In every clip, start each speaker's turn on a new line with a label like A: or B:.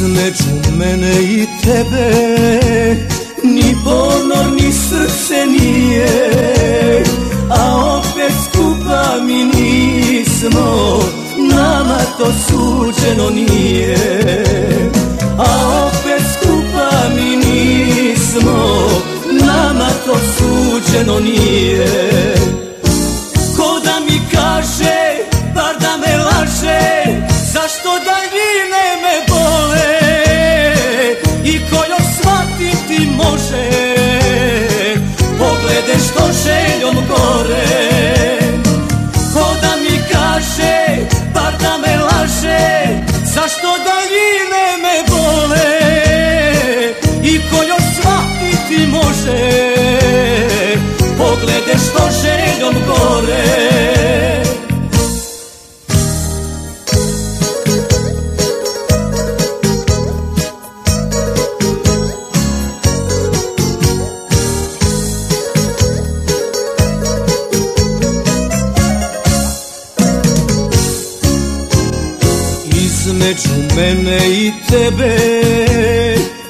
A: Između mene i tebe Ni ponor ni srce nije. A opet skupa mi nismo Nama to suđeno nije. A opet skupa mi nismo Nama to suđeno nije. Ko da mi kaže, bar da me laže Zašto daljine me shvatiti može. Poglede što željom gore. Ko da mi kaže, bar da me laže Zašto daljine me bole I ko još shvatiti može? Poglede što željom gore Između mene i tebe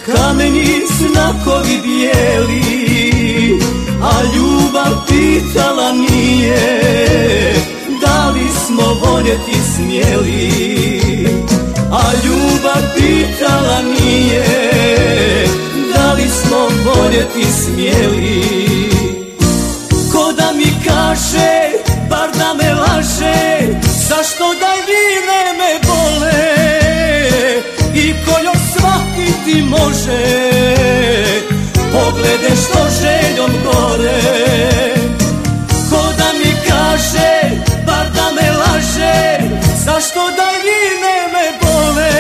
A: Kameni znakovi bijeli A ljubav pitala nije Da li smo voljeti smjeli? A ljubav pitala nije Da li smo voljeti smjeli? Ko da mi kaže, bar da me laže Zašto daljine me bole I ko još shvatiti može? Poglede što željom gore. Ko da mi kaže, bar da me laže Zašto daljine me bole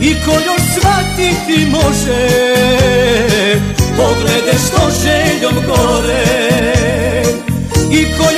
A: I ko još shvatiti može? Poglede što željom gore. I ko